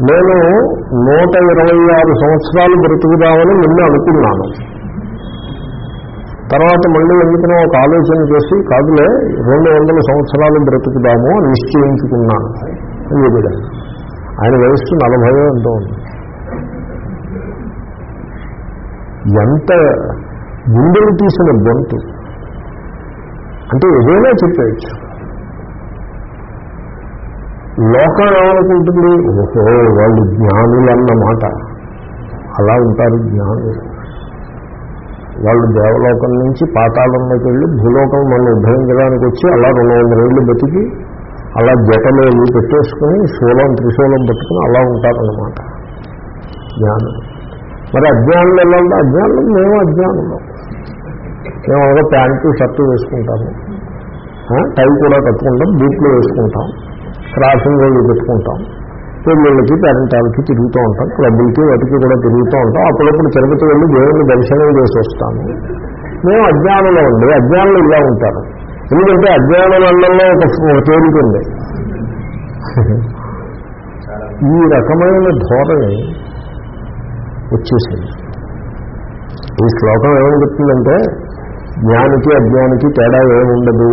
నేను నూట ఇరవై ఆరు సంవత్సరాలు బ్రతుకుదామని నిన్ను అనుకున్నాను. తర్వాత మళ్ళీ ఎందుకనో ఒక ఆలోచన చేసి కాదులే రెండు వందల సంవత్సరాలు బ్రతుకుదాము అని నిశ్చయించుకున్నాను అని చెప్పాడు. ఆయన వయస్సు నలభై ఎంతో ఉంది. ఎంత ముందుకు తీసిన గొంతు. అంటే ఏదైనా చెప్పేయచ్చు. లోకం ఏమనుకుంటుంది? ఓహో వాళ్ళు జ్ఞానులు అన్నమాట. అలా ఉంటారు జ్ఞానులు. వాళ్ళు దేవలోకం నుంచి పాతాళంలోకి వెళ్ళి భూలోకం మనం ఉద్ధరించడానికి వచ్చి అలా రెండు వందల ఏళ్ళు బతికి అలా జటలో పెట్టేసుకొని పెట్టేసుకుని శూలం త్రిశూలం పెట్టుకుని అలా ఉంటారన్నమాట. జ్ఞానం మరి అజ్ఞానులు ఎలా ఉంటే అజ్ఞానులు మేము అజ్ఞానులు. మేము ఒక ప్యాంటు షర్టు వేసుకుంటాము. టై కూడా కట్టుకుంటాం బూట్లు వేసుకుంటాం. క్రాసింగ్ రోజు పెట్టుకుంటాం. పెళ్ళిళ్ళకి పేరెంటాలకి తిరుగుతూ ఉంటాం. క్లబ్బులకి వాటికి కూడా తిరుగుతూ ఉంటాం. అప్పుడప్పుడు తిరుపతి వెళ్ళి దేవుని దర్శనం చేసి వస్తాము మేము అజ్ఞానంలో ఉండే అజ్ఞానులు ఇలా ఉంటారు. ఎందుకంటే అజ్ఞానంలో ఒక ఒక తేలిక ఉంది. ఈ రకమైన ధోరణి వచ్చేసింది. ఈ శ్లోకం ఏమని చెప్తుందంటే జ్ఞానికి అజ్ఞానికి తేడా ఏముండదు.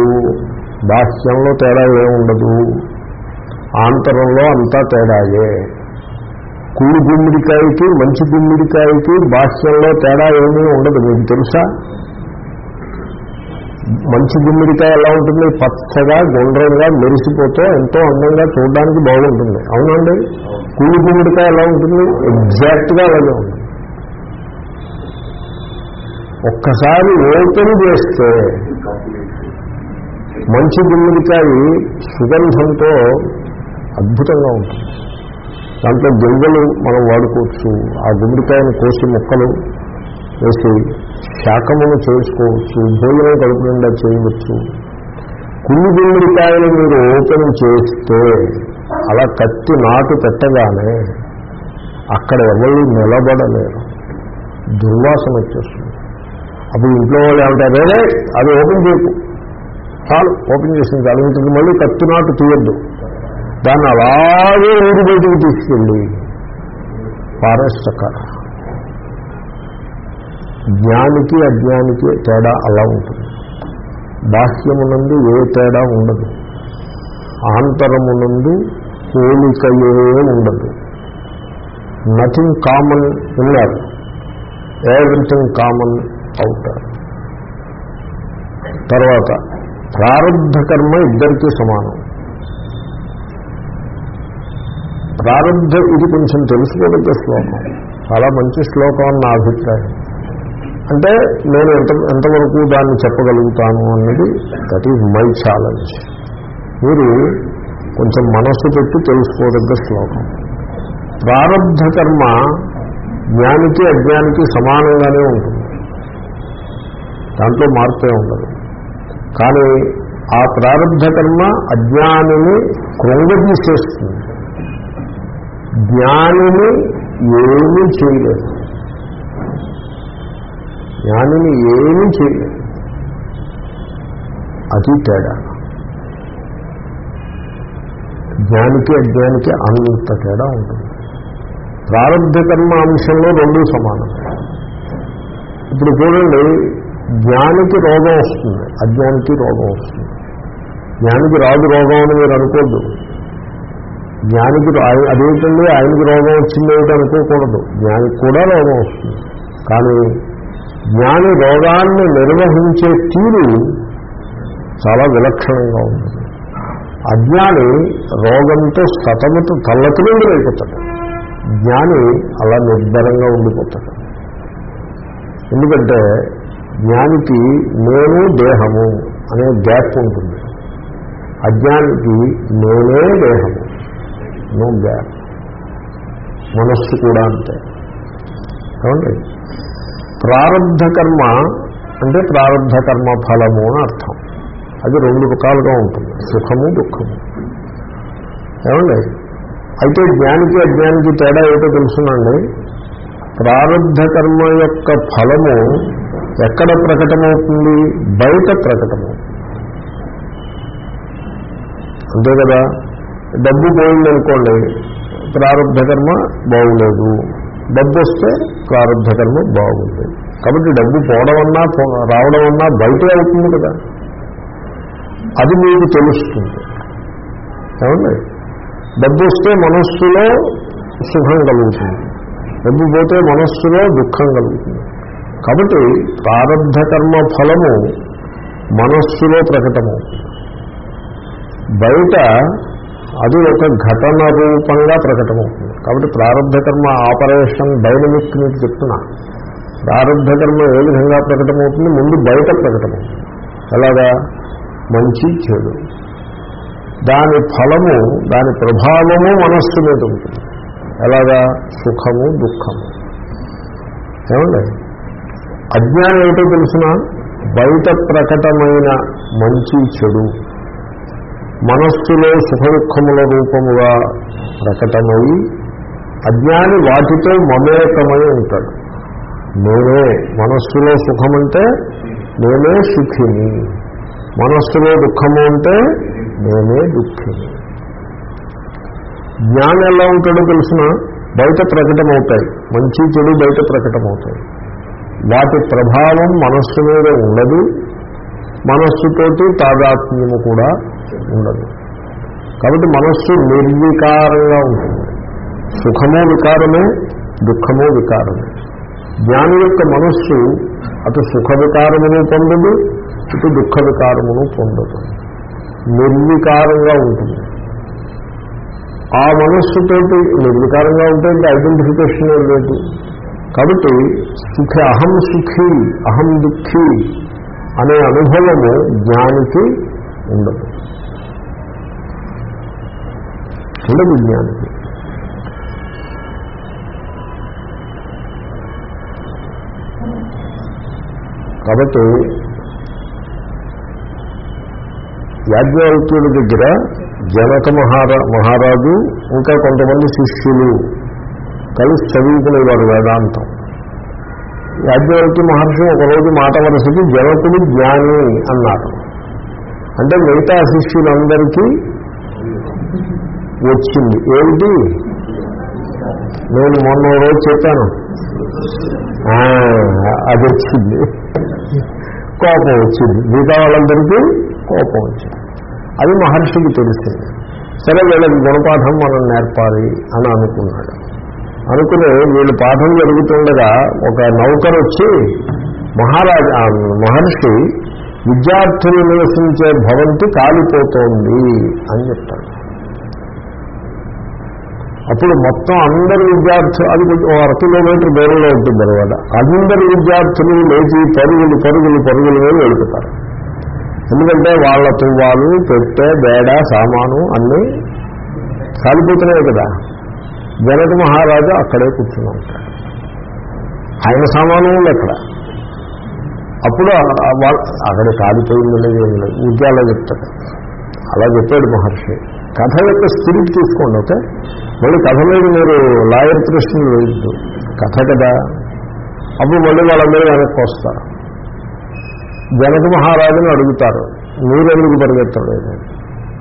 బాహ్యంలో తేడా ఏముండదు. ఆంతరంలో అంతా తేడాయే. కూలి గుమ్మిడికాయకి మంచి గుమ్మిడికాయకి బాహ్యంలో తేడా ఏమీ ఉండదు. మీకు తెలుసా? మంచి గుమ్మిడికాయ ఎలా ఉంటుంది? పచ్చగా గుండ్రంగా మెరిసిపోతూ ఎంతో అందంగా చూడడానికి బాగుంటుంది. అవునండి? కూలి గుమ్మిడికాయ ఎలా ఉంటుంది? ఎగ్జాక్ట్గా అలాగే ఉంటుంది. ఒక్కసారి ఓపెన్ చేస్తే మంచి గుమ్మిడికాయ సుగంధంతో అద్భుతంగా ఉంటుంది. దాంట్లో గింజలు మనం వాడుకోవచ్చు. ఆ గుమ్మడికాయను కోసి ముక్కలు వేసి శాఖమును చేసుకోవచ్చు. భోజనం కడుపు నిండా చేయవచ్చు. కుళ్ళు గుమ్మడికాయలు మీరు ఓపెన్ చేస్తే అలా కత్తి నాటు పెట్టగానే అక్కడ ఎవరు నిలబడలేరు. దుర్వాసన వచ్చేస్తుంది. అప్పుడు ఇంట్లో వాళ్ళు ఏమంటారు అది ఓపెన్ చేయకు. చాలు ఓపెన్ చేసింది చాలు. ఇంటికి మళ్ళీ కత్తి నాటు తీయద్దు. దాన్ని అలాగే ఊరి బయటికి తీసుకెళ్ళి పారేస్తకార జ్ఞానికి అజ్ఞానికి తేడా అలా ఉంటుంది. బాహ్యమునందు ఏ తేడా ఉండదు. ఆంతరమునందు పోలికయే ఉండదు. నథింగ్ కామన్ ఉన్నారు. ఎవ్రీథింగ్ కామన్ అవుతారు తర్వాత ప్రారంభ కర్మ ఇద్దరికీ సమానం. ప్రారంభ ఇది కొంచెం తెలుసుకోదగ్గ శ్లోకం. చాలా మంచి శ్లోకం అని నా అభిప్రాయం. అంటే నేను ఎంత ఎంతవరకు దాన్ని చెప్పగలుగుతాను అన్నది దట్ ఈజ్ మై ఛాలెంజ్ మీరు కొంచెం మనస్సు పెట్టి తెలుసుకోదగ్గ శ్లోకం. ప్రారంభ కర్మ జ్ఞానికి అజ్ఞానికి సమానంగానే ఉంటుంది. దాంట్లో మార్పే ఉండదు. కానీ ఆ ప్రారంభ కర్మ అజ్ఞానిని కృంగదీసేస్తుంది జ్ఞానిని ఏమీ చేయలేదు. జ్ఞానిని ఏమీ చేయలేదు. అది తేడా. జ్ఞానికి అజ్ఞానికి అంత తేడా ఉంటుంది. ప్రారంభ కర్మ అంశంలో రెండు సమానం. ఇప్పుడు చూడండి జ్ఞానికి రోగం వస్తుంది. అజ్ఞానికి రోగం వస్తుంది. జ్ఞానికి రాదు రోగం అని మీరు అనుకోద్దు. జ్ఞానికి అదేంటండి? ఆయనకి రోగం వచ్చింది ఏమిటి అనుకోకూడదు. జ్ఞానికి కూడా రోగం వస్తుంది. కానీ జ్ఞాని రోగాన్ని నిర్వహించే తీరు చాలా విలక్షణంగా ఉంటుంది. అజ్ఞాని రోగంతో సతమత తల్లకిలిండి అయిపోతాడు. జ్ఞాని అలా నిర్భరంగా ఉండిపోతాడు. ఎందుకంటే జ్ఞానికి నేను దేహము అనే గ్యాప్ ఉంటుంది. అజ్ఞానికి నేనే దేహము. నో గ్యాప్ మనస్సు కూడా అంతే. ఏమండి? ప్రారంధ కర్మ అంటే ప్రారంధ కర్మ ఫలము అని అర్థం. అది రెండు రకాలుగా ఉంటుంది. సుఖము దుఃఖము. ఏమండి? అయితే జ్ఞానికి అజ్ఞానికి తేడా ఏటో తెలుసునండి. ప్రారంధ కర్మ యొక్క ఫలము ఎక్కడ ప్రకటమవుతుంది? బయట ప్రకటమవుతుంది. అంతే కదా? డబ్బు పోయిందనుకోండి ప్రారంభ కర్మ బాగులేదు. డబ్బు వస్తే ప్రారంభ కర్మ బాగుంది. కాబట్టి డబ్బు పోవడం అన్నా పో- రావడం అన్నా బయటే అవుతుంది కదా. అది మీకు తెలుస్తుంది. ఏమండి? డబ్బు వస్తే మనస్సులో సుఖం కలుగుతుంది. డబ్బు పోతే మనస్సులో దుఃఖం కలుగుతుంది. కాబట్టి ప్రారంభ కర్మ ఫలము మనస్సులో ప్రకటమవుతుంది. బయట అది ఒక ఘటన రూపంగా ప్రకటమవుతుంది. కాబట్టి ప్రారంభ కర్మ ఆపరేషన్ డైనమిక్ మీకు చెప్తున్నా. ప్రారంభ కర్మ ఏ విధంగా ప్రకటమవుతుంది? ముందు బయట ప్రకటమవుతుంది. ఎలాగా? మంచి చెడు. దాని ఫలము దాని ప్రభావము మనస్సు మీద ఉంటుంది. ఎలాగా? సుఖము దుఃఖము. ఏమండి? అజ్ఞానం ఏమిటో తెలిసిన? బయట ప్రకటమైన మంచి చెడు. మనస్సులో సుఖ దుఃఖముల రూపముగా ప్రకటమై అజ్ఞాని వాటితో మమేకమై ఉంటాడు. నేనే మనస్సులో సుఖమంటే నేనే సుఖిని. మనస్సులో దుఃఖము అంటే నేనే దుఃఖిని. జ్ఞానం ఎలా ఉంటాడో తెలిసిన? బయట ప్రకటమవుతాయి. మంచి చెడు బయట ప్రకటమవుతాయి. వాటి ప్రభావం మనస్సు మీద ఉండదు. మనస్సుతోటి తాదాత్మ్యము కూడా ఉండదు. కాబట్టి మనస్సు నిర్వికారంగా ఉంటుంది. సుఖము వికారమే దుఃఖము వికారమే. జ్ఞాని యొక్క మనస్సు అటు సుఖ వికారమును పొందదు ఇటు దుఃఖ వికారమును పొందదు నిర్వికారంగా ఉంటుంది. ఆ మనస్సుతోటి నిర్వికారంగా ఉంటే ఇంకా ఐడెంటిఫికేషన్ లేదు. కాబట్టి సుఖ అహం సుఖీ అహం దుఃఖీ అనే అనుభవము జ్ఞానికి ఉండదు. ఉండదు విజ్ఞానికి కాబట్టి యాజ్ఞవల్క్యుడి దగ్గర జనక మహారా మహారాజు ఇంకా కొంతమంది శిష్యులు కలిసి చదువుకునేవారు వేదాంతం. యాజ్ఞవల్క్య మహర్షి ఒకరోజు మాట వరసకి జనకుడు జ్ఞాని అన్నారు. అంటే మిగతా శిష్యులందరికీ వచ్చింది. ఏమిటి నేను మొన్న రోజు చెప్పాను. అది వచ్చింది. కోపం వచ్చింది. మిగతా వాళ్ళందరికీ కోపం వచ్చింది. అది మహర్షికి తెలిసింది సరే వీళ్ళకి గుణపాఠం మనం నేర్పాలి అని అనుకున్నాడు. అనుకుని వీళ్ళు పాఠం జరుగుతుండగా ఒక నౌకరు వచ్చి మహారాజ మహర్షి విద్యార్థులు నివసించే భవంతి కాలిపోతోంది అని చెప్తాడు అప్పుడు మొత్తం అందరు విద్యార్థులు అది ఒక అర కిలోమీటర్ దూరంలో ఉంటుంది అనమాట. అందరు విద్యార్థులు లేచి పరుగులు పరుగులు పరుగులు మీద వెళుపుతారు ఎందుకంటే వాళ్ళ తువ్వాలు పెట్టె బేడ సామాను అన్నీ కాలిపోతున్నాయి కదా. జనక మహారాజు అక్కడే కూర్చుని ఉంటాడు. ఆయన సామాను ఉంది అక్కడ. అప్పుడు వాళ్ళ అక్కడ కాలిపోయింది లేదు ఏం లేదు. ఊరికే అలా చెప్తాడు. అలా చెప్పాడు మహర్షి. కథ యొక్క స్పిరిట్ తీసుకోండి ఓకే? మళ్ళీ కథ మీద మీరు లాయర్ ప్రశ్నలు వేయద్దు. కథ కదా. అప్పుడు మళ్ళీ వాళ్ళందరూ వెనక్కి వస్తారు. జనక మహారాజుని అడుగుతారు. మీరెందుకు పరిగెత్తలేదు?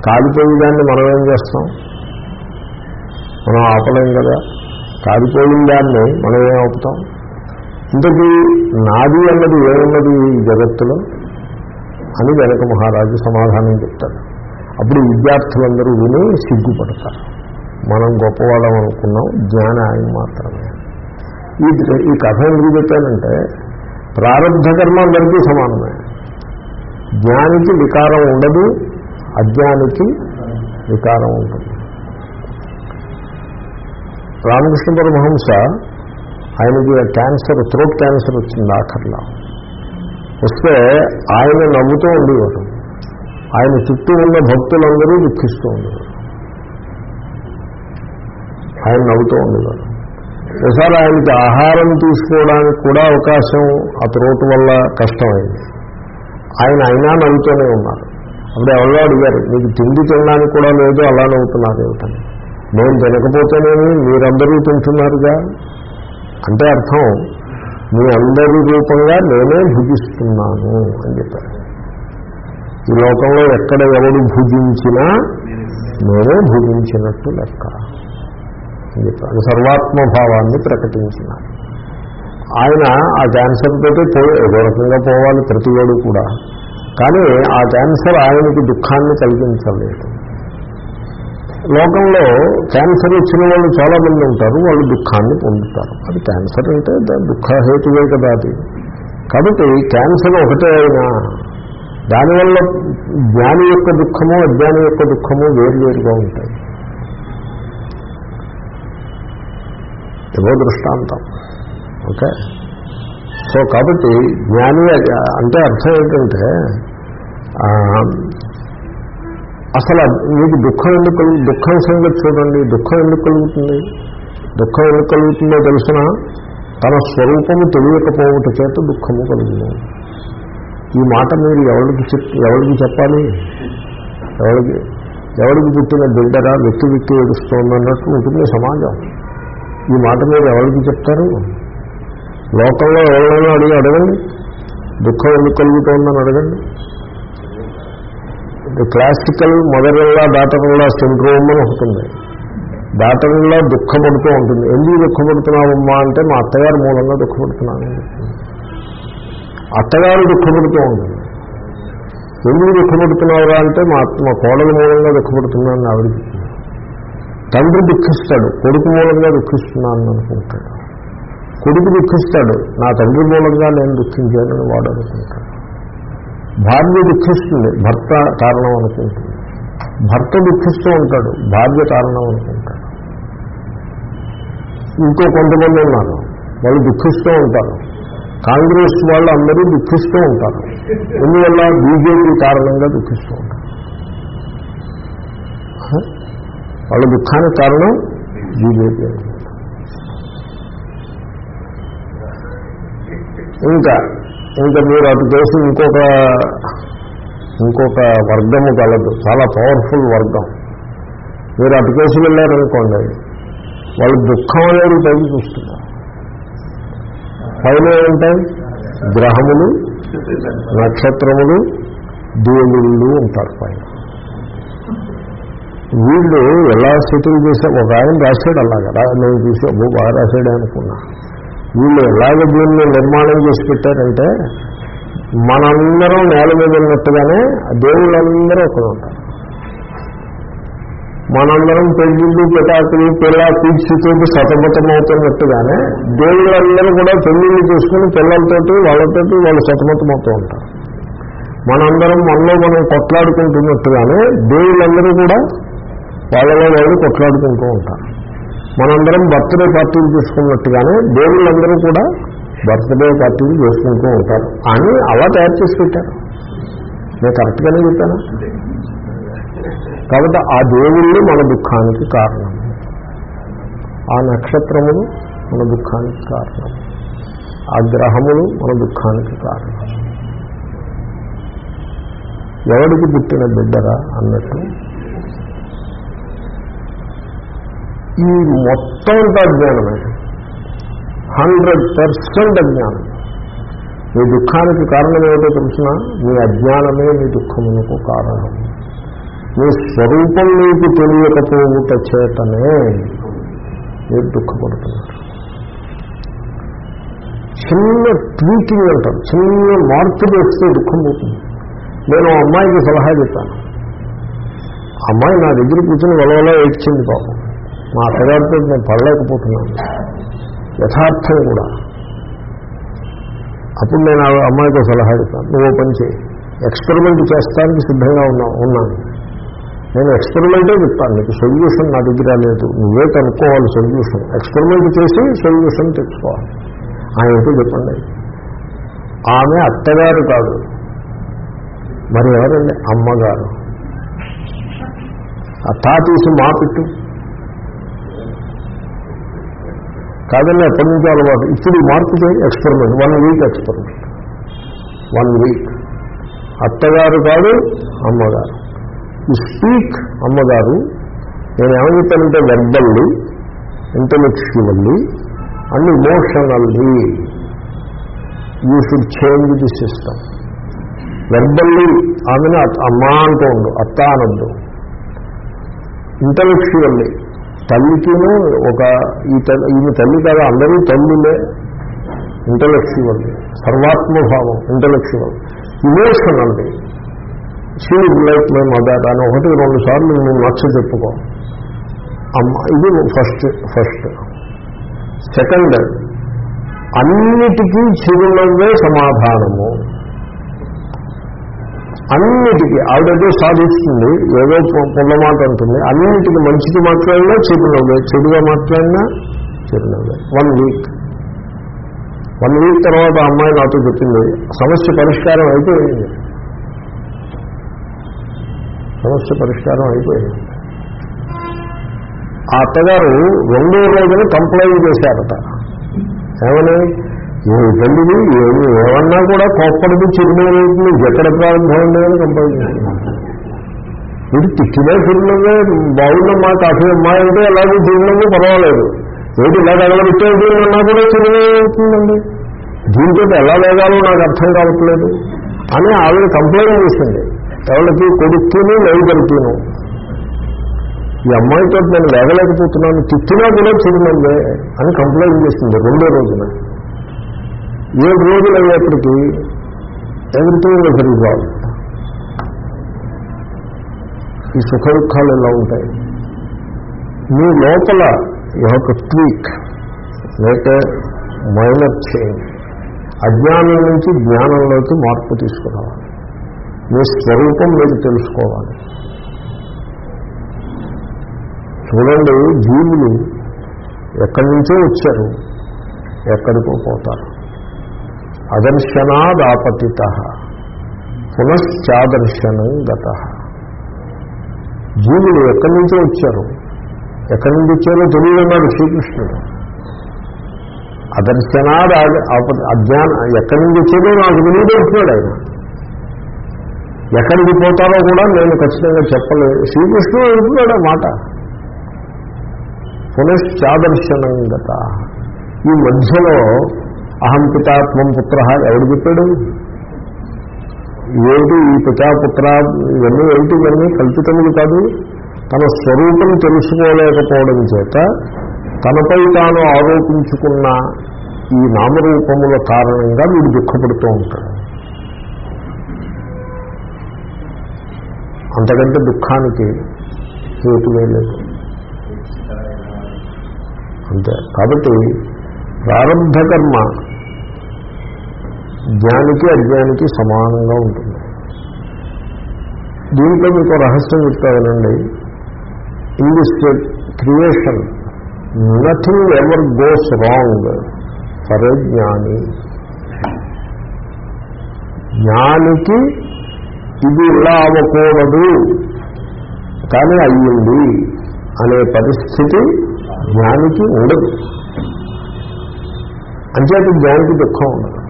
కాలిపోయిన దాన్ని మనం ఏం చేస్తాం? మనం ఆపలేం కదా. కాలిపోయిన దాన్ని మనం ఏం ఆపుతాం? ఇంతకీ నాది అన్నది ఏమున్నది ఈ జగత్తులో? అని జనక మహారాజు సమాధానం చెప్తాడు. అప్పుడు విద్యార్థులందరూ విని సిగ్గుపడతారు. మనం గొప్పవాళ్ళం అనుకున్నాం జ్ఞాన ఆయన మాత్రమే. ఈ ఈ కథ ఎందుకు చెప్పానంటే ప్రారంభ కర్మ అందరికీ సమానమే. జ్ఞానికి వికారం ఉండదు అజ్ఞానికి వికారం ఉంటుంది. రామకృష్ణ పరమహంస ఆయనకి క్యాన్సర్ థ్రోట్ క్యాన్సర్ వచ్చింది ఆఖర్లో. వస్తే ఆయన నవ్వుతూ ఉండేవాడు ఆయన చుట్టూ ఉన్న భక్తులందరూ దుఃఖిస్తూ ఉండేవారు ఆయన నవ్వుతూ ఉండేవారు ఒకసారి ఆయనకి ఆహారం తీసుకోవడానికి కూడా అవకాశం ఆ త్రోటు వల్ల కష్టమైంది. ఆయన అయినా నవ్వుతూనే ఉన్నారు. అప్పుడు ఎవరో అడిగారు మీకు తిండి తినడానికి కూడా లేదు అలా నవ్వుతున్నారు ఏమిటని నేను తినకపోతేనేమి మీరందరూ తింటున్నారుగా? అంటే అర్థం మీ అందరి రూపంగా నేనే భుజిస్తున్నాను అని చెప్పారు. ఈ లోకంలో ఎక్కడ ఎవడు భుజించినా నేనే భుజించినట్టు లెక్క. అని చెప్పాను సర్వాత్మభావాన్ని ప్రకటించినారు ఆయన ఆ క్యాన్సర్ తోటి ఏదో రకంగా పోవాలి ప్రతివాడు కూడా. కానీ ఆ క్యాన్సర్ ఆయనకి దుఃఖాన్ని కలిగించలేదు. లోకంలో క్యాన్సర్ వచ్చిన వాళ్ళు చాలా మంది ఉంటారు వాళ్ళు దుఃఖాన్ని పొందుతారు. అది క్యాన్సర్ అంటే దుఃఖహేతువే కదా అది. కాబట్టి క్యాన్సర్ ఒకటే అయినా దానివల్ల జ్ఞాని యొక్క దుఃఖము అజ్ఞాని యొక్క దుఃఖము వేరువేరుగా ఉంటాయి. ఏదో దృష్టాంతం. ఓకే? సో కాబట్టి జ్ఞాని అంటే అర్థం ఏంటంటే అసలు మీకు దుఃఖం ఎందుకు దుఃఖం సంగతి చూడండి. దుఃఖం ఎందుకు కలుగుతుంది? దుఃఖం ఎందుకు కలుగుతుందో తెలిసిన తన స్వరూపము తెలియకపోవట చేత దుఃఖము కలుగుతుంది. ఈ మాట మీరు ఎవరికి చెప్ ఎవరికి చెప్పాలి? ఎవరికి ఎవరికి పుట్టిన బిడ్డరా వెక్కి వెక్కి ఏడుస్తోందన్నట్టు ఉంటుంది సమాజం. ఈ మాట మీరు ఎవరికి చెప్తారు? లోకంలో ఎవరైనా అడిగి అడగండి. దుఃఖం ఎందుకు కలుగుతోందని అడగండి. క్లాసికల్ మదర్లా డాటర్లా సిండ్రోమ్ అని ఉంటుంది డాటర్లా దుఃఖపడుతూ ఉంటుంది. ఎందుకు దుఃఖపడుతున్నావమ్మా అంటే మా అత్తగారి మూలంగా దుఃఖపడుతున్నాను. అత్తగారు దుఃఖపడుతూ ఉంటుంది ఎందుకు దుఃఖపడుతున్నావురా అంటే మా మా కోడల మూలంగా దుఃఖపడుతున్నాను ఆవిడ తండ్రి దుఃఖిస్తాడు కొడుకు మూలంగా దుఃఖిస్తున్నాను అనుకుంటాడు. కొడుకు దుఃఖిస్తాడు నా తండ్రి మూలంగా నేను దుఃఖించానని వాడు అనుకుంటాడు. భార్య దుఃఖిస్తుంది భర్త కారణం అనుకుంటుంది. భర్త దుఃఖిస్తూ ఉంటాడు భార్య కారణం అనుకుంటాడు. ఇంకో కొంతమంది ఉన్నారు వాళ్ళు దుఃఖిస్తూ ఉంటారు. కాంగ్రెస్ వాళ్ళు అందరూ దుఃఖిస్తూ ఉంటారు. ఎందువల్ల బీజేపీ కారణంగా దుఃఖిస్తూ ఉంటారు? వాళ్ళ దుఃఖానికి కారణం బీజేపీ ఇంకా ఇంకా మీరు అటు చేసి ఇంకొక ఇంకొక వర్గము కలదు. చాలా పవర్ఫుల్ వర్గం. మీరు అటు కేసి వెళ్ళారనుకోండి వాళ్ళు దుఃఖం అనేది తగ్గి చూస్తున్నారు. పైన ఉంటాయి గ్రహములు నక్షత్రములు దేవుళ్ళు ఉంటారు పైన వీళ్ళు ఎలా సెటిల్ చేశారు ఒక ఆయన రాశాడు అలాగా నేను చూసి అబ్బో బాగా రాశాడే అనుకున్నా. వీళ్ళు ఎలాగ దీన్ని నిర్మాణం చేసి పెట్టారంటే మనందరం నేల మీద ఉన్నట్టుగానే దేవుళ్ళందరూ అక్కడ ఉంటారు. మనందరం పెళ్ళిళ్ళు పెటాకులు పిల్ల పీడ్చుతోటి సతమతమవుతున్నట్టుగానే దేవుళ్ళందరూ కూడా పెళ్ళిళ్ళు చేసుకుని పిల్లలతోటి వాళ్ళతోటి వాళ్ళు సతమతమవుతూ ఉంటారు. మనందరం మనలో మనం కొట్లాడుకుంటున్నట్టుగానే దేవుళ్ళందరూ కూడా వాళ్ళలో వాళ్ళు కొట్లాడుకుంటూ ఉంటారు. మనందరం బర్త్డే పార్టీలు చేసుకున్నట్టుగానే దేవుళ్ళందరూ కూడా బర్త్డే పార్టీలు చేసుకుంటూ ఉంటారు. అని అలా తయారు చేసి పెట్టారు. నేను కరెక్ట్గానే చెప్పాను? కాబట్టి ఆ దేవుళ్ళు మన దుఃఖానికి కారణం. ఆ నక్షత్రములు మన దుఃఖానికి కారణం. ఆ గ్రహములు మన దుఃఖానికి కారణం. ఎవరికి పుట్టిన బిడ్డరా అన్నట్టు? ఈ మొత్తం అజ్ఞానమే హండ్రెడ్ పర్సెంట్ అజ్ఞానం. మీ దుఃఖానికి కారణం ఏమిటో తెలిసిన? మీ అజ్ఞానమే మీ దుఃఖమునకు కారణం. నీ స్వరూపం నీకు తెలియకపోవుట చేతనే మీరు దుఃఖపడుతున్నారు. చిన్న ట్వీటింగ్ అంటారు. చిన్న మార్పు చేస్తే దుఃఖం పోతుంది. నేను అమ్మాయికి సలహా చెప్పాను. అమ్మాయి నా దగ్గర కూర్చొని వలవలో ఏడ్చింది పాపం. మా అత్తగారితో నేను పడలేకపోతున్నాను. యథార్థం కూడా. అప్పుడు నేను అమ్మాయితో సలహా చెప్పాను. నువ్వు పని చేయి. ఎక్స్పెరిమెంట్ చేస్తానికి సిద్ధంగా ఉన్నా ఉన్నాను. నేను ఎక్స్పెరిమెంటే చెప్తాను. నీకు సొల్యూషన్ నా దగ్గర లేదు. నువ్వే కనుక్కోవాలి సొల్యూషన్ ఎక్స్పెరిమెంట్ చేసి సొల్యూషన్ తెచ్చుకోవాలి. ఆయనతో చెప్పండి. ఆమె అత్తగారు కాదు. మరి ఎవరండి? అమ్మగారు. అత్తా తీసి మా పెట్టు. కాదండి ఎప్పటి నుంచో అలవాటు. ఇప్పుడు మార్పు చేయి experiment one week experiment one week అత్తగారు కాదు అమ్మగారు. ఈ స్పీక్ అమ్మగారు. నేను ఏమని చెప్పానంటే verbally intellectually and emotionally you should change the system verbally ఆమెను అత్- అమ్మా అంటూ ఉండు అత్త అనద్దు ఇంటలెక్చువల్లీ తల్లికిను ఒక ఈ తల్లి ఈమె తల్లి కాదు అందరూ తల్లులే. ఇంటలెక్చువల్లీ సర్వాత్మభావం ఇంటలెక్చువల్ ఇమోషనల్లీ అండి షీ లైక్ మై మదర్ అని ఒకటి రెండు సార్లు నువ్వు నచ్చ చెప్పుకో. అమ్మ ఇది ఫస్ట్ ఫస్ట్ సెకండ్ అన్నిటికీ చిరునవ్వే సమాధానము. అన్నిటికీ ఆవిడేదో సాధిస్తుంది ఏదో పుల్లమాట ఉంటుంది అన్నిటికీ మంచిది మాట్లాడినా చిరునవ్వే. చెడుగా మాట్లాడినా చిరునవ్వే. వన్ వీక్ వన్ వీక్ తర్వాత అమ్మాయి నాతో చెప్పింది. సమస్య పరిష్కారం అయిపోయింది. సమస్య పరిష్కారం అయిపోయింది. ఆ అత్తగారు రెండో రోజున కంప్లైంట్ చేశారట. ఏమని? ఏ తల్లిది ఏమి ఏమన్నా కూడా కోప్పడికి చిరునవ్వు ఎక్కడ ప్రారంభమైంది అని కంప్లైంట్ చేశారు. ఇది తిట్టినా చిరునవ్వే బాగుందమ్మా కాఫీ అమ్మా అంటే అలాగే చిరునవ్వు పర్వాలేదు. ఏంటి ఇలా తగలబెట్టేది అన్నా కూడా చిరునవ్వు అవుతుందండి. దీంతో ఎలా లేదాలో నాకు అర్థం కావట్లేదు. అని ఆవిడ కంప్లైంట్ చేసింది. ఎవరికి కొడుకుని నైబర్కిను ఈ అమ్మాయితో నేను వేగలేకపోతున్నాను తిట్టినా కూడా చిరునవ్వే అని కంప్లైంట్ చేసింది రెండో రోజున. ఏడు రోజులు అయ్యేప్పటికీ ఎవ్రీథింగ్ వాజ్ రిజాల్వ్ ఈ సుఖ దుఃఖాలు ఎలా ఉంటాయి? మీ లోపల యొక్క ట్వీక్ లేక మైనర్ చేంజ్ అజ్ఞానం నుంచి జ్ఞానంలోకి మార్పు తీసుకురావాలి. మీ స్వరూపం మీరు తెలుసుకోవాలి. చూడండి జీవులు ఎక్కడి నుంచో వచ్చారు ఎక్కడికో పోతారు. అదర్శనాదాపతిత పునశ్చాదర్శనం గత. జీవులు ఎక్కడి నుంచో వచ్చారు ఎక్కడి నుంచి వచ్చారో తెలియదన్నాడు శ్రీకృష్ణుడు. అదర్శనాద్ అజ్ఞాన ఎక్కడి నుంచి వచ్చేదో నాకు తెలియదు ఆయన. ఎక్కడికి పోతారో కూడా నేను ఖచ్చితంగా చెప్పలేదు. శ్రీకృష్ణుడు వెళ్తున్నాడు మాట. పునశ్చాదర్శనం గత ఈ మధ్యలో అహం పితాత్మం పుత్ర ఎవడు చెప్పాడు? ఏమిటి ఈ పితాపుత్ర? ఇవన్నీ ఏమిటి? ఇవన్నీ కల్పితములు కాదు. తన స్వరూపం తెలుసుకోలేకపోవడం చేత తనపై తాను ఆరోపించుకున్న ఈ నామరూపముల కారణంగా వీడు దుఃఖపడుతూ ఉంటాడు. అంతకంటే దుఃఖానికి హేతువే లేదు అంతే. కాబట్టి ప్రారంభ కర్మ జ్ఞానికి అజ్ఞానికి సమానంగా ఉంటుంది. దీంట్లో మీకు రహస్యం చెప్తానండి in this creation nothing ever goes wrong for a జ్ఞాని జ్ఞానికి ఇది ఇలా అవ్వకూడదు కానీ అయ్యింది అనే పరిస్థితి జ్ఞానికి ఉండదు. అంచేత జ్ఞానికి దుఃఖం ఉండదు.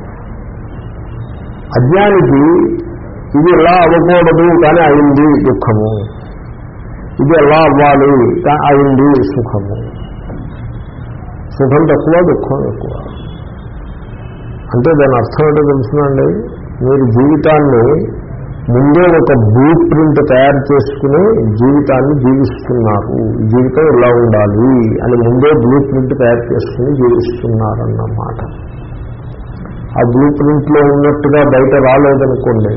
అజ్ఞానికి ఇది ఎలా అవ్వకూడదు కానీ అయింది దుఃఖము. ఇది ఎలా అవ్వాలి అయింది సుఖము. సుఖం తక్కువ దుఃఖం ఎక్కువ. అంటే దాని అర్థం ఏంటో తెలుసునండి. మీరు జీవితాన్ని ముందే ఒక బ్లూ ప్రింట్ తయారు చేసుకుని జీవితాన్ని జీవిస్తున్నారు. జీవితం ఇలా ఉండాలి అని ముందే బ్లూ ప్రింట్ తయారు చేసుకుని జీవిస్తున్నారన్నమాట. ఆ బ్లూ ప్రింట్లో ఉన్నట్టుగా బయట రాలేదనుకోండి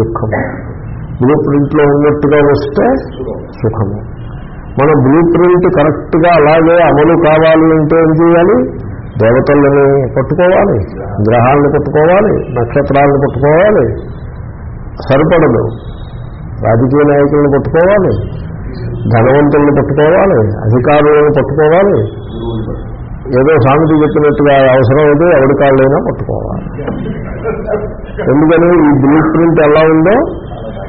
దుఃఖము బ్లూ ప్రింట్లో ఉన్నట్టుగా వస్తే సుఖము. మన బ్లూ ప్రింట్ కరెక్ట్గా అలాగే అమలు కావాలి అంటే ఏం చేయాలి? దేవతలని పట్టుకోవాలి గ్రహాలను పట్టుకోవాలి నక్షత్రాలను పట్టుకోవాలి సరిపడదు. రాజకీయ నాయకులను పట్టుకోవాలి. ధనవంతులను పట్టుకోవాలి. అధికారులను పట్టుకోవాలి. ఏదో సామెత చెప్పినట్టుగా అవసరం అయితే ఎవరి కాళ్ళైనా పట్టుకోవాలి. ఎందుకని ఈ బ్లూ ప్రింట్ ఎలా ఉందో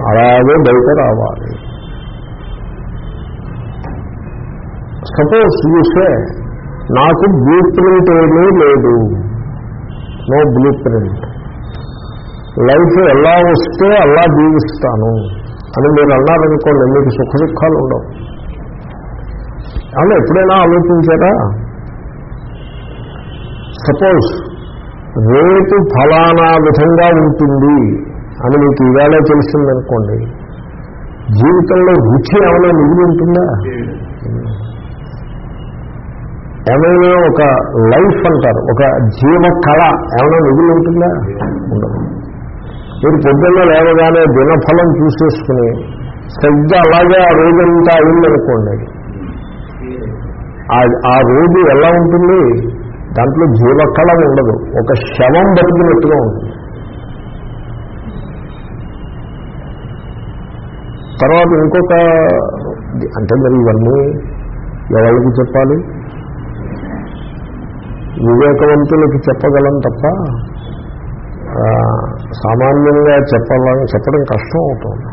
అలాగే బయట రావాలి. సపోజ్ చూస్తే నాకు బ్లూ ప్రింట్ ఏమీ లేదు. No blue print. లైఫ్ ఎలా వస్తే అలా జీవిస్తాను అని మీరు అన్నారనుకోండి మీకు సుఖ దుఃఖాలు ఉండవు. అలా ఎప్పుడైనా ఆలోచించారా? సపోజ్ రేపు ఫలానా విధంగా ఉంటుంది అని మీకు ఇవాళ తెలిసిందనుకోండి జీవితంలో రుచి ఏమైనా మిగిలి ఉంటుందా? ఏమైనా ఒక లైఫ్ అంటారు ఒక జీవ కళ ఏమైనా మిగిలి ఉంటుందా? ఉండదు. మీరు పొద్దున్న లేవగానే దినఫలం చూసేసుకుని సరిగ్గా అలాగే ఆ రోజంతా అయిందనుకోండి. ఆ- ఆ రోజు ఎలా ఉంటుంది? దాంట్లో జీవకళం ఉండదు. ఒక శవం బతికినట్టుగా ఉంటుంది. తర్వాత ఇంకొక అంటే మరి ఇవన్నీ ఎవరికి చెప్పాలి? వివేకవంతులకి చెప్పగలం తప్ప సామాన్యంగా చెప్పాలని చెప్పడం కష్టం అవుతుంది.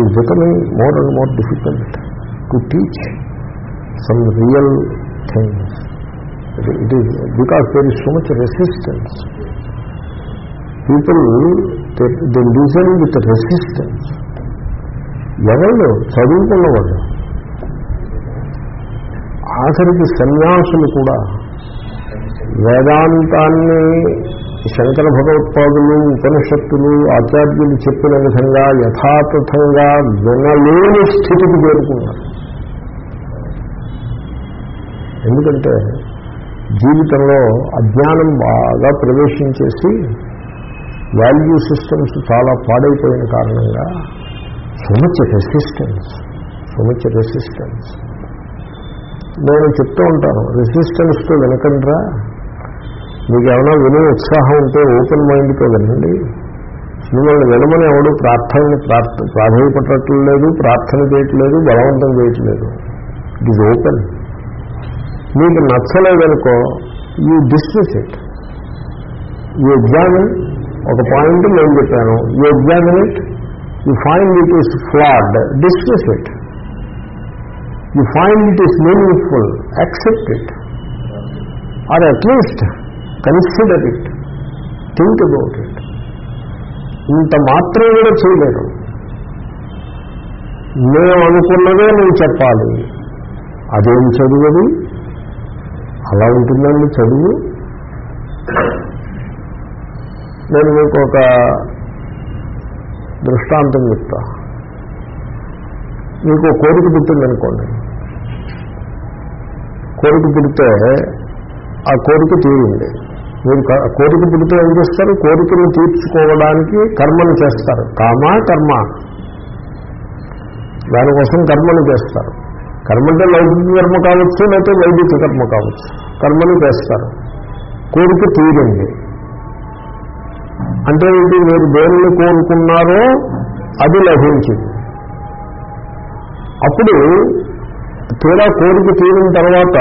It becoming more and more difficult to teach some real things. It is because there is so much resistance people they reason with resistance ఎవరు చదువుకున్నవాళ్ళు ఆఖరికి సన్యాసులు కూడా వేదాంతాన్ని శంకర భగవత్పాదులు ఉపనిషత్తులు ఆచార్యులు చెప్పిన విధంగా యథాతథంగా వినలేని స్థితికి చేరుకున్నారు. ఎందుకంటే జీవితంలో అజ్ఞానం బాగా ప్రవేశించేసి వాల్యూ సిస్టమ్స్ చాలా పాడైపోయిన కారణంగా so much resistance so much resistance. నేను చెప్తూ ఉంటాను రెసిస్టెన్స్తో వినకండ్రా. మీకు ఏమైనా వినే ఉత్సాహం ఉంటే ఓపెన్ మైండ్తో వినండి. మిమ్మల్ని వినమని ఎవడు ప్రార్థనని ప్రార్థ ప్రాధాన్యపడట్లేదు ప్రార్థన చేయట్లేదు బలవంతం చేయట్లేదు. ఇట్ ఈజ్ ఓపెన్ మీకు నచ్చలేదనుకో you dismiss it you examine ఒక పాయింట్ నేను చెప్పాను. You examine it you find it is flawed dismiss it you find it is meaningful accept it or at least consider it think about it ఇంత మాత్రం కూడా చేయలేరు మేము అనుకున్నదే నేను చెప్పాలి. అదేం చదువుది అలా ఉంటుందండి చదువు. నేను మీకు ఒక దృష్టాంతం చెప్తా. మీకు కోరిక పుట్టిందనుకోండి. కోరిక పుడితే ఆ కోరిక తీరింది. మీరు కోరిక పుడితే ఏం చేస్తారు? కోరికను తీర్చుకోవడానికి కర్మను చేస్తారు. కామ కర్మ. దానికోసం కర్మను చేస్తారు. కర్మ అంటే లౌకిక కర్మ కావచ్చు లేకపోతే వైదిక కర్మ కావచ్చు. కర్మను చేస్తారు. కోరిక తీరింది అంటే ఏంటి? మీరు దేనిని కోరుకున్నారో అది లభించింది. అప్పుడు తీరా కోరిక తీరిన తర్వాత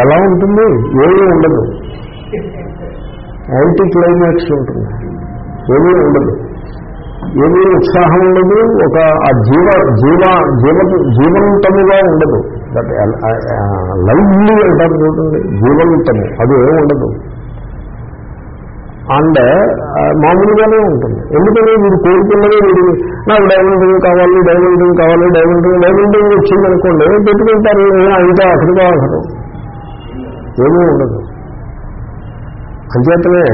ఎలా ఉంటుంది? ఏమీ ఉండదు. యాంటీ క్లైమాక్స్ ఉంటుంది. ఏమీ ఉండదు. ఏమీ ఉత్సాహం ఉండదు. ఒక ఆ జీవ జీవ జీవ జీవంతముగా ఉండదు. That lively uh, uh, uh, అంటారు చూడండి. జీవంతము. అది ఏమి ఉండదు. అండ్ మామూలుగానే ఉంటుంది. ఎందుకని? మీరు కోరుకున్నది మీరు నాకు డైమండ్ రింగ్ కావాలి డైమండ్ రింగ్ కావాలి డైమండ్ రింగ్ డైమండ్ రింగ్ వచ్చిందనుకోండి పెట్టుకుంటారు. ఇంకా అక్కడికో అవసరం ఏమీ ఉండదు. అంచేతనే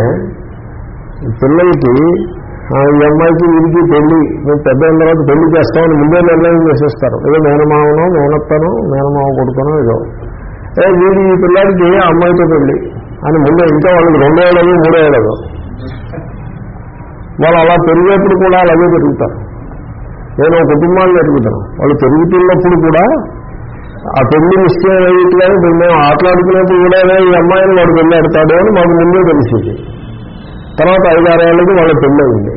పిల్లలకి ఈ అమ్మాయికి వీరికి పెళ్ళి మేము పెద్ద అయిన తర్వాత పెళ్ళి చేస్తామని ముందే నిర్ణయం చేసేస్తారు. ఏదో మేనమావనో మేనత్తనో మేనమావ కొడుకునో ఏదో. ఏ వీడి ఈ పిల్లాడికి ఆ అమ్మాయితో పెళ్ళి? అని ముందే ఇంకా వాళ్ళకి రెండో ఏడదు మూడో ఏడదు వాళ్ళు అలా పెరిగేప్పుడు కూడా అలాగే పెరుగుతారు. నేను ఒక కుటుంబాన్ని పెరుగుతాను వాళ్ళు పెరుగుతున్నప్పుడు కూడా ఆ పెళ్ళి నిశ్చయం అయ్యేట్టుగానే మేము ఆటలాడుకునేప్పుడు కూడా ఈ అమ్మాయిని వాడు పెళ్ళాడతాడు అని మాకు ముందే తెలిసింది. తర్వాత ఐదారేళ్ళకి వాళ్ళ పెళ్ళి అయింది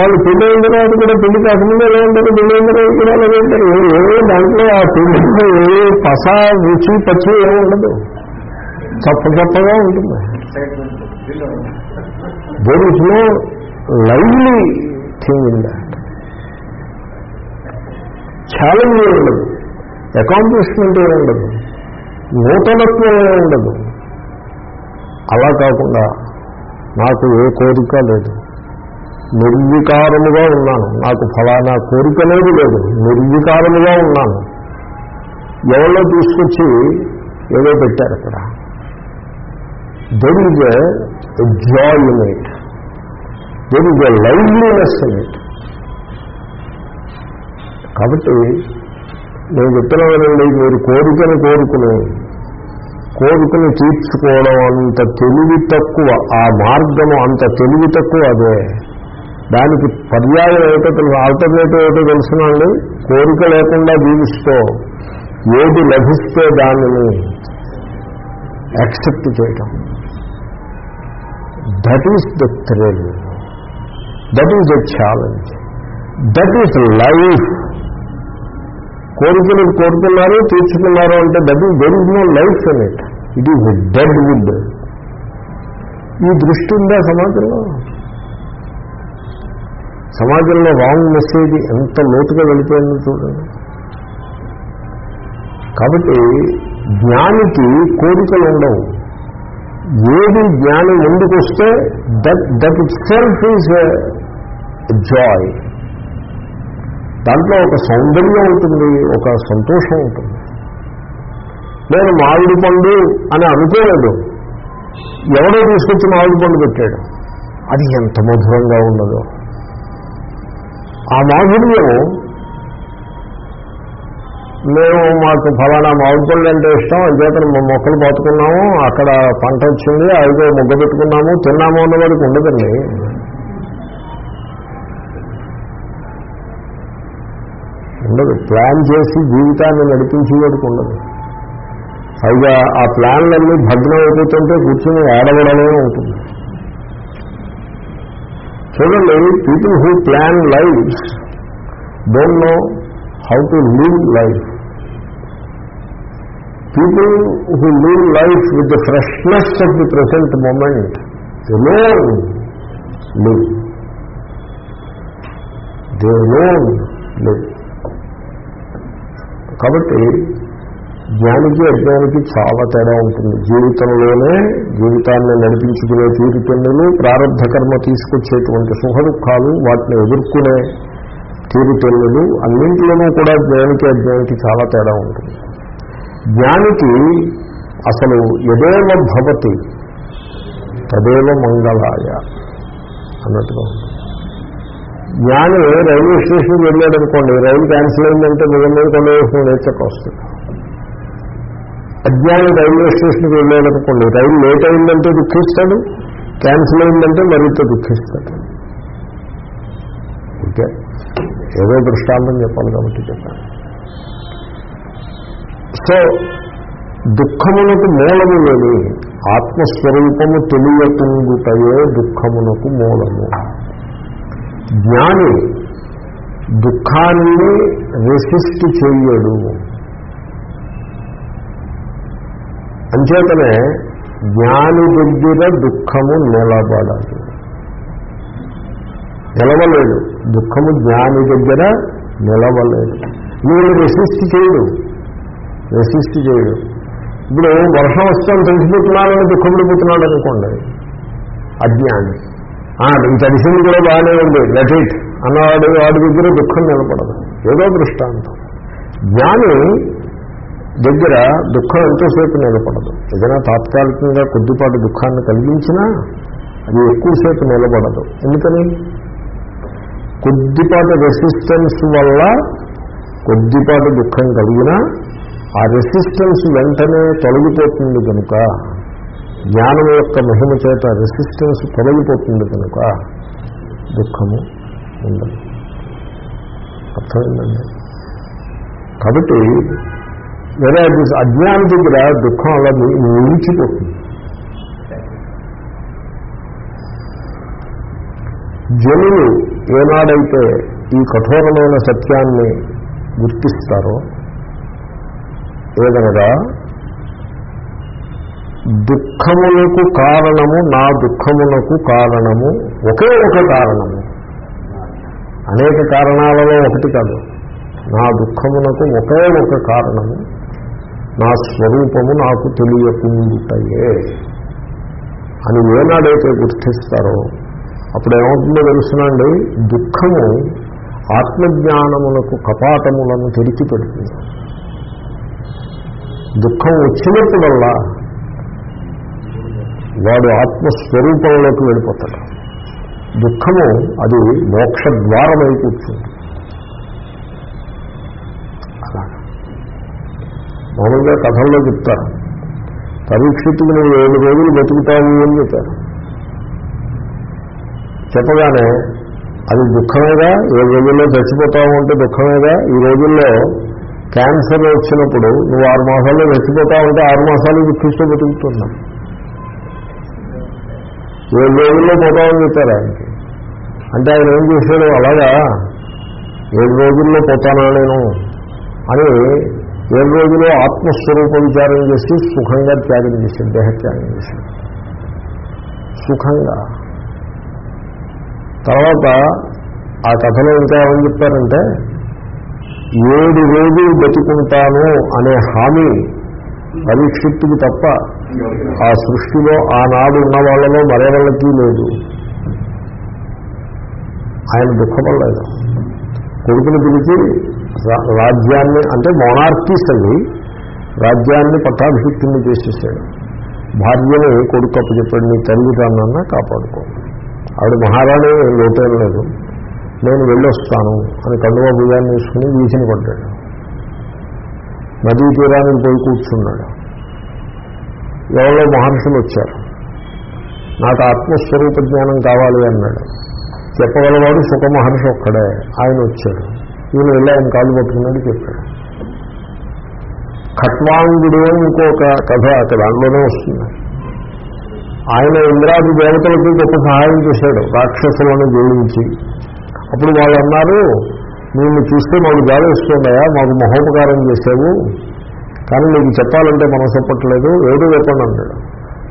వాళ్ళు పెళ్ళి అయిన తర్వాత కూడా పెళ్ళి కాకుండా ఎలా ఉంటారు పెళ్ళి అయిన తర్వాత కూడా అలాగే ఉంటారు? ఏ- దాంట్లో ఆ పెళ్ళిలో ఏ పస రుచి పచ్చి ఏమి ఉండదు. చప్ప చప్పగా ఉంటుంది. There is no lively thing in that challenge ఉండదు. అకాంప్లిష్మెంట్ ఏమి ఉండదు. నూతనత్వం ఏమి ఉండదు. అలా కాకుండా నాకు ఏ కోరిక లేదు. నిర్వికారముగా ఉన్నాను. నాకు ఫలానా కోరిక అనేది లేదు. నిర్వికారముగా ఉన్నాను. ఎవరో తీసుకొచ్చి ఏదో పెట్టారు అక్కడ. There is a joy in it there is a liveliness in it కాబట్టి నేను చెప్తున్నానండి మీరు కోరికను కోరుకుని కోరికను తీర్చుకోవడం అంత తెలివి తక్కువ ఆ మార్గము అంత తెలివి తక్కువ అదే. దానికి పర్యాయం ఏమిటో తెలుసు ఆల్టర్నేటివ్ ఏమిటో తెలుసునండి కోరిక లేకుండా జీవిస్తూ ఏది లభిస్తే దానిని యాక్సెప్ట్ చేయటం. That is the thrill that is the challenge that is life కోరికలు కోరుకున్నారు తీర్చుకున్నారు అంటే that is there is no life in it it is dead wood ఈ దృష్టి ఉందా సమాజంలో? సమాజంలో రాంగ్ మెసేజ్ ఎంత లోతుగా వెళ్ళిపోయిందో చూడండి. కాబట్టి జ్ఞానికి కోరికలు ఉండవు. ఏది జ్ఞానం ముందుకు వస్తే that that itself is joy దాంట్లో ఒక సౌందర్యం ఉంటుంది ఒక సంతోషం ఉంటుంది. నేను మామిడి పండు అని అనుకోలేదు. ఎవడో తీసుకొచ్చి మామిడి పండు పెట్టాడు. అది ఎంత మధురంగా ఉన్నదో. ఆ మాధుర్యం మేము మాకు ఫలానా మామిడి పళ్ళు అంటే ఇష్టం అంచేత మొక్కలు పాతుకున్నాము అక్కడ పంట వచ్చింది ఐదో ముగ్గ పెట్టుకున్నాము తిన్నాము అన్నవాడికి ఉండదండి. ఉండదు. ప్లాన్ చేసి జీవితాన్ని నడిపించేవాడికి ఉండదు. పైగా ఆ ప్లాన్లన్నీ భగ్నం అయిపోతుంటే కూర్చొని ఏడవడమే ఉంటుంది. చూడండి people who plan life don't know how to live life people who live life with the freshness of the present moment alone live they alone live కాబట్టి జ్ఞానికి అజ్ఞానికి చాలా తేడా ఉంటుంది. జీవితంలోనే జీవితాన్ని నడిపించుకునే తీరుతెన్నులు ప్రారంభ కర్మ తీసుకొచ్చేటువంటి సుఖ దుఃఖాలు వాటిని ఎదుర్కొనే తీరుతెన్నులు అన్నింటిలోనూ కూడా జ్ఞానికి అజ్ఞానికి చాలా తేడా ఉంటుంది. జ్ఞానికి అసలు ఎదేవ భవతి తదేవ మంగళాయ అన్నట్టుగా ఉంటుంది. జ్ఞాని రైల్వే స్టేషన్కి వెళ్ళాడు అనుకోండి రైలు క్యాన్సిల్ అయిందంటే మీద మీద కొండ నేర్చక వస్తుంది అజ్ఞాని రైల్వే స్టేషన్కి వెళ్ళాడు అనుకోండి రైలు లేట్ అయిందంటే దుఃఖిస్తాడు క్యాన్సిల్ అయిందంటే మరింత దుఃఖిస్తాడు. ఓకే? ఏదో దృష్టాంతం చెప్పాలి కాబట్టి చెప్పాను. సో దుఃఖమునకు మూలము లేని ఆత్మస్వరూపము తెలియకుండుటయే దుఃఖమునకు మూలము. జ్ఞాని దుఃఖాన్ని రెసిస్ట్ చేయడు. అంచేతనే జ్ఞాని దగ్గర దుఃఖము నిలబడదు. నిలవలేదు. దుఃఖము జ్ఞాని దగ్గర నిలవలేదు. మీరు రెసిస్ట్ చేయడు. రెసిస్ట్ చేయడు. ఇప్పుడు వర్షం వస్తాను తెలిసిపోతున్నానని దుఃఖపడిపోతున్నాడు అనుకోండి. అజ్ఞాని. నీకు తెలిసింది కూడా బాగానే ఉంది లెట్ ఇట్ అన్నవాడు వాడి దగ్గర దుఃఖం నిలబడదు. ఏదో దృష్టాంతం. జ్ఞాని దగ్గర దుఃఖం ఎంతోసేపు నిలబడదు. ఏదైనా తాత్కాలికంగా కొద్దిపాటి దుఃఖాన్ని కలిగించినా అది ఎక్కువసేపు నిలబడదు. ఎందుకని? కొద్దిపాటి రెసిస్టెన్స్ వల్ల కొద్దిపాటి దుఃఖం కలిగినా ఆ రెసిస్టెన్స్ వెంటనే తొలగిపోతుంది కనుక జ్ఞానం యొక్క మహిమ చేత రెసిస్టెన్స్ తొలగిపోతుంది కనుక దుఃఖము ఉండదు. అర్థమైందండి? కాబట్టి వేరే అజ్ఞానం దగ్గర దుఃఖం అలా నిలిచిపోతుంది జనులు ఏనాడైతే ఈ కఠోరమైన సత్యాన్ని గుర్తిస్తారో ఏదనగా దుఃఖములకు కారణము నా దుఃఖమునకు కారణము ఒకే ఒక కారణము. అనేక కారణాలలో ఒకటి కాదు. నా దుఃఖమునకు ఒకే ఒక కారణము నా స్వరూపము నాకు తెలియకుండాయే అని ఏనాడైతే గుర్తిస్తారో అప్పుడు ఏమవుతుందో తెలుసునండి దుఃఖము ఆత్మజ్ఞానములకు కపాటములను తెరిచి పెడుతుంది. దుఃఖం వచ్చినప్పుడల్లా వాడు ఆత్మస్వరూపంలోకి వెళ్ళిపోతాడు. దుఃఖము అది మోక్ష ద్వారమై కూర్చుంది అలా మామూలుగా కథల్లో చెప్తారు. పరీక్షితులు నువ్వు ఏడు రోజులు బతుకుతావు అని చెప్పారు. చెప్పగానే అది దుఃఖమేగా? ఏడు రోజుల్లో చచ్చిపోతావు అంటే దుఃఖమేగా? ఈ రోజుల్లో క్యాన్సర్ వచ్చినప్పుడు నువ్వు ఆరు మాసాల్లో చచ్చిపోతావు అంటే ఆరు మాసాలు దుఃఖిస్తూ బతుకుతున్నావు. ఏడు రోజుల్లో పోతామని చెప్పారు ఆయనకి. అంటే ఆయన ఏం చేశాడు? అలాగా ఏడు రోజుల్లో పోతానా నేను అని ఏడు రోజుల్లో ఆత్మస్వరూప విచారం చేసి సుఖంగా త్యాగం చేశాడు దేహత్యాగం చేశాడు. సుఖంగా. తర్వాత ఆ కథలో ఇంకా ఏమని చెప్పారంటే ఏడు రోజులు బతుకుంటాను అనే హామీ పరీక్షిత్తుకి తప్ప ఆ సృష్టిలో ఆనాడు ఉన్న వాళ్ళలో మరెవళ్ళకి లేదు. ఆయన దుఃఖపడలేదు. కొడుకుని పిలిచి రా- రాజ్యాన్ని అంటే మోనార్కీస్ అవి రాజ్యాన్ని పట్టాభిషిక్తుని చేసేసాడు. భార్యని కొడుకు అప్పు చెప్పాడు నీ తల్లిదండ్రులన్నా కాపాడుకో. ఆవిడ మహారాణి లోటేం లేదు. నేను వెళ్ళొస్తాను అని కండువా భుజాన్ని వేసుకుని వీధిని పడ్డాడు. నదీ తీరానికి పోయి కూర్చున్నాడు. ఎవరో మహర్షులు వచ్చారు. నాకు ఆత్మస్వరూప జ్ఞానం కావాలి అన్నాడు. చెప్పగలవాడు సుఖ మహర్షి ఒక్కడే. ఆయన వచ్చాడు. ఈయన వెళ్ళి ఆయన కాళ్ళు పట్టుకున్నాడు చెప్పాడు. ఖట్వాంగుడు ఇంకొక కథ అక్కడ దాంట్లోనే వస్తుంది. ఆయన ఇంద్రాది దేవతలకి గొప్ప సహాయం చేశాడు. రాక్షసులను జోడించి. అప్పుడు వాళ్ళు అన్నారు నిన్ను చూస్తే మాకు జాలేస్తుండయా మాకు మహోపకారం చేసావు కానీ నీకు చెప్పాలంటే మనం చెప్పట్లేదు ఏదో చెప్పండి అన్నాడు.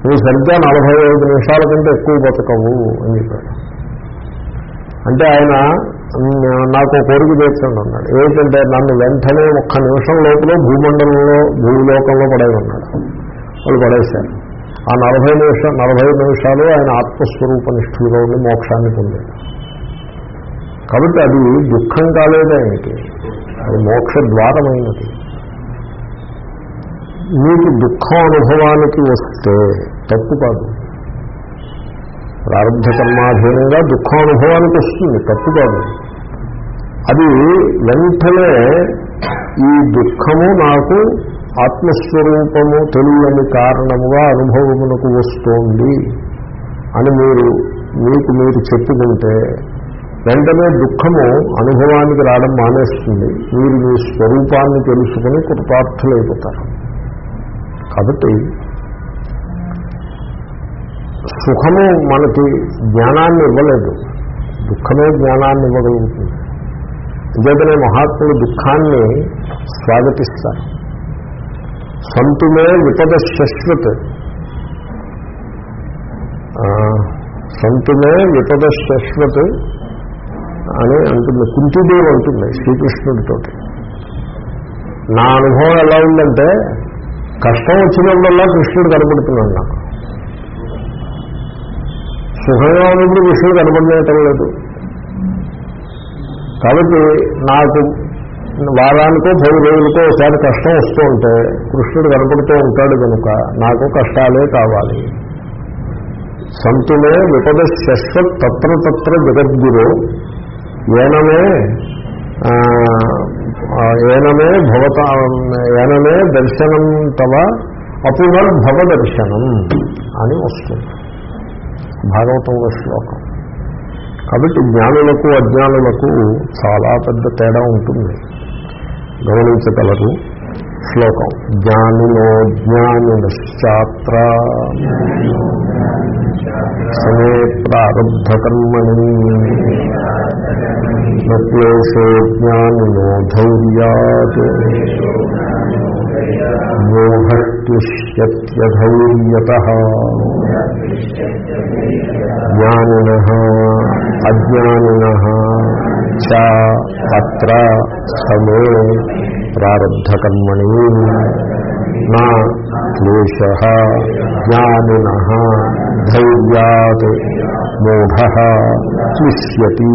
నువ్వు సరిగ్గా నలభై ఐదు నిమిషాల కంటే ఎక్కువ బతకవు అని చెప్పాడు. అంటే ఆయన నాకు ఒక కోరిక తీర్చండి అన్నాడు. ఏంటంటే నన్ను వెంటనే ఒక్క నిమిషం లోపల భూమండలంలో భూలోకంలో పడేయమన్నాడు. వాళ్ళు పడేశారు. ఆ నలభై నిమిషం నలభై నిమిషాలు ఆయన ఆత్మస్వరూప నిష్ఠులుగా ఉండి మోక్షాన్ని పొందాడు. కాబట్టి అది దుఃఖం కాలేదు ఆయనకి అది మోక్ష ద్వారమైనది మీకు దుఃఖం అనుభవానికి వస్తే తప్పు కాదు. ప్రారంభ కర్మాధీనంగా దుఃఖం అనుభవానికి వస్తుంది తప్పు కాదు. అది వెంటనే ఈ దుఃఖము నాకు ఆత్మస్వరూపము తెలియని కారణముగా అనుభవమునకు వస్తోంది అని మీరు మీకు మీరు చెప్పుకుంటే వెంటనే దుఃఖము అనుభవానికి రావడం మానేస్తుంది. మీరు మీ స్వరూపాన్ని తెలుసుకుని కృతార్థులైపోతారు కాబట్టి సుఖము మనకి జ్ఞానాన్ని ఇవ్వలేదు. దుఃఖమే జ్ఞానాన్ని ఇవ్వగలుగుతుంది. అంచేతనే మహాత్ములు దుఃఖాన్ని స్వాగతిస్తారు. సంతుమే విపద శశ్వత్ ఆ, సంతుమే విపద శశ్వత్ అని అంటుంది. కుంతిదేవి అంటుంది శ్రీకృష్ణుడితో నా అనుభవం ఎలా ఉందంటే కష్టం వచ్చినప్పుడల్లా కృష్ణుడు కనబడుతున్నాడు నాకు. సుఖంగా ఉన్నప్పుడు కృష్ణుడు కనబడలేటం లేదు. కాబట్టి నాకు వారానికో పది రోజులకో ఒకసారి కష్టం వస్తూ ఉంటే కృష్ణుడు కనపడుతూ ఉంటాడు కనుక నాకు కష్టాలే కావాలి. సంతులే విపద శశ్వత్ తత్ర తత్ర జగద్గురు ఏనమే ఏనమే భవత ఏనమే దర్శనం తవ అపునర్భవ దర్శనం అని వస్తుంది. భాగవతంలో శ్లోకం. కాబట్టి జ్ఞానులకు అజ్ఞానులకు చాలా పెద్ద తేడా ఉంటుంది. గమనించగలరు. శ్లోకం. జ్ఞానినో జ్ఞానినశ్చాత్ర. సమే ప్రారబ్ధకర్మణి నక్లేశో జ్ఞానినో ధౌర్యాత్. మోహక్లిష్యత్యధైర్యత జ్ఞానిన అజ్ఞానిన చ అత్ర సమే ప్రారబ్ధకర్మణి నా క్లేశ జ్ఞానిన ధైర్యాత్ మూఢ క్లిష్యతి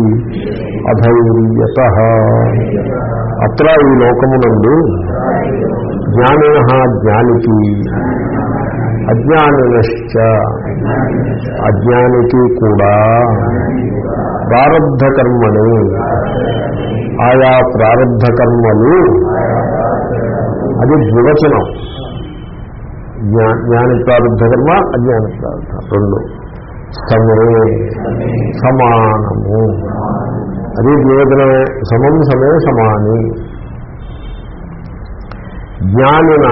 అధైర్యత. అత్ర ఈ లోకమునందు జ్ఞానిన జ్ఞానికి అజ్ఞానినశ్చ అజ్ఞానికి కూడా ప్రారబ్ధ ఆయా ప్రారంభ కర్మలు అది ద్వివచనం. జ్ఞాని ప్రారంభ కర్మ అజ్ఞాన ప్రారంభ రెండు. సమే. సమానము. అది ద్వివచనమే. సమం సమే సమాని. జ్ఞానిన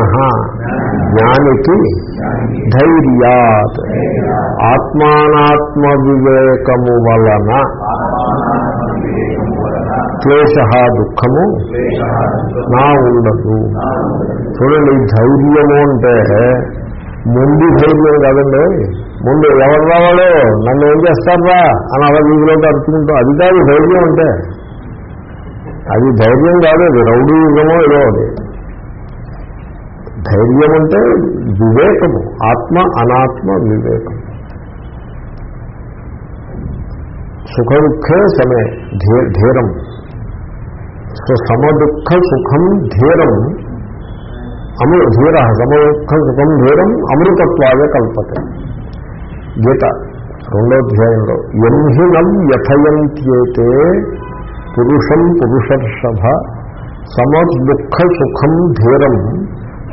జ్ఞానికి ధైర్యాత్. ఆత్మానాత్మ వివేకము వలన క్లేశ దుఃఖము నా ఉండదు. చూడండి ధైర్యము అంటే ముందు ధైర్యం కాదండి. ముందు ఎవరు రావాలో? నన్ను ఏం చేస్తారా అని అలా వీధిలోకి అడుచుకుంటాం అది కాదు ధైర్యం అంటే. అది ధైర్యం కాదు అది రౌడీ యుగమో ఏదో అది. ధైర్యం అంటే వివేకము ఆత్మ అనాత్మ వివేకం. సుఖ దుఃఖే సమే ధీ ధీరం. సో సమదుఃఖ సుఖం ధీరం అమృ ధీర సమదుఃఖ సుఖం ధీరం అమృతత్వాయ కల్పతే. గీత రెండో అధ్యాయంలో ఎంహినం యథయంత్యేతే పురుషం పురుషర్షభ సమదుఃఖ సుఖం ధీరం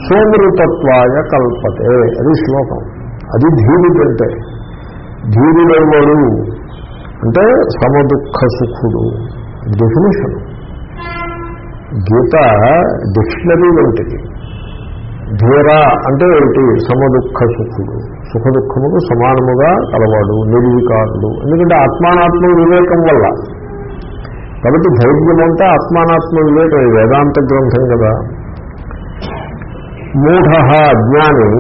సోమృతత్వాయ కల్పతే. అది శ్లోకం. అది ధీరుడంటే ధీరుడెవడు అంటే సమదుఃఖ సుఖుడు. డెఫినేషన్ గీత డిక్షనరీ వంటిది. ధీర అంటే ఏంటి? సమదుఃఖ సుఖుడు. సుఖ దుఃఖములు సమానముగా కలవాడు నిర్వికారుడు. ఎందుకంటే ఆత్మానాత్మ వివేకం వల్ల. కాబట్టి ధైర్యం అంటే ఆత్మానాత్మ వివేకం. వేదాంత గ్రంథం కదా. మూఢ జ్ఞాని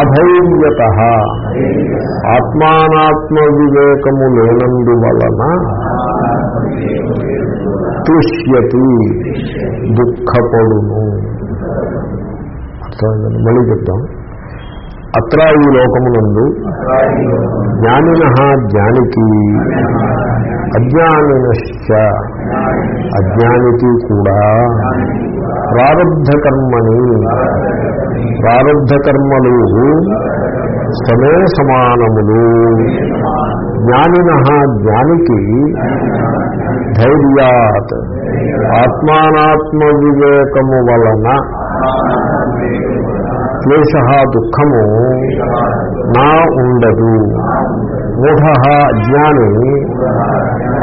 అధైర్యత. ఆత్మానాత్మ వివేకము లేనందువలన క్లిష్యతి దుఃఖపడును అర్థమైందండి? మళ్ళీ చెప్తాం అత్ర ఈ లోకమునందు జ్ఞానిన జ్ఞానికి అజ్ఞానినశ్చ అజ్ఞానికి కూడా ప్రారంధ కర్మని ప్రారంధ కర్మలు సమే సమానములు. జ్ఞానిన జ్ఞానికి ధైర్యాత్. ఆత్మానాత్మ వివేకము వలన క్లేశ దుఃఖము నా ఉండదు. మూఢ అజ్ఞాని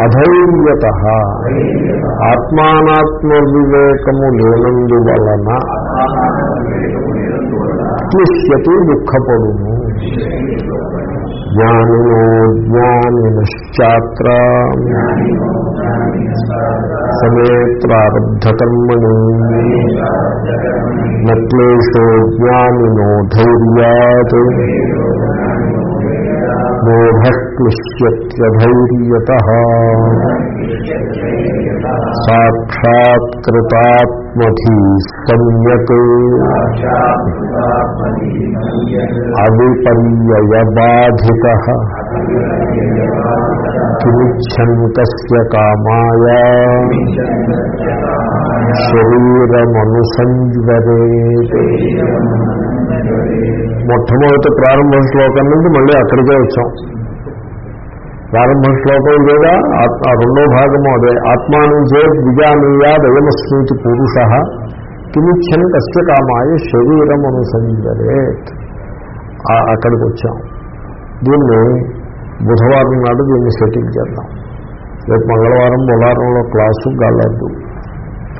అధైర్యత. ఆత్మానాత్మ వివేకము లేనందువలన క్లిశ్యతి దుఃఖపడును జ్ఞానినో జ్ఞానినశ్చాత్ర సమే ప్రారబ్ధకర్మణి నక్లేశో జ్ఞానినో ధైర్యాత్ మూఢక్లిశ్యత్యధైర్యత సాక్షాత్కృతాత్మధీ సమ్యక్ అవిపర్యయబాధిత కిమిచ్చంతస్య కామాయ శరీరమనుసంజ్వరే మొట్టమొదటి ప్రారంభ శ్లోకం నుండి మళ్ళీ అక్కడికే వచ్చాం. ప్రారంభ శ్లోకం లేదా ఆ రెండో భాగము అదే. ఆత్మానుజే విజానీయా దయమస్మీతి పురుష కిమిచ్చన్ కస్య కామాయ శరీరం అనుసంజరే అక్కడికి వచ్చాం. దీన్ని బుధవారం నాడు దీన్ని సెటిల్ చేద్దాం. రేపు మంగళవారం బుధవారంలో క్లాసు గాలద్దు.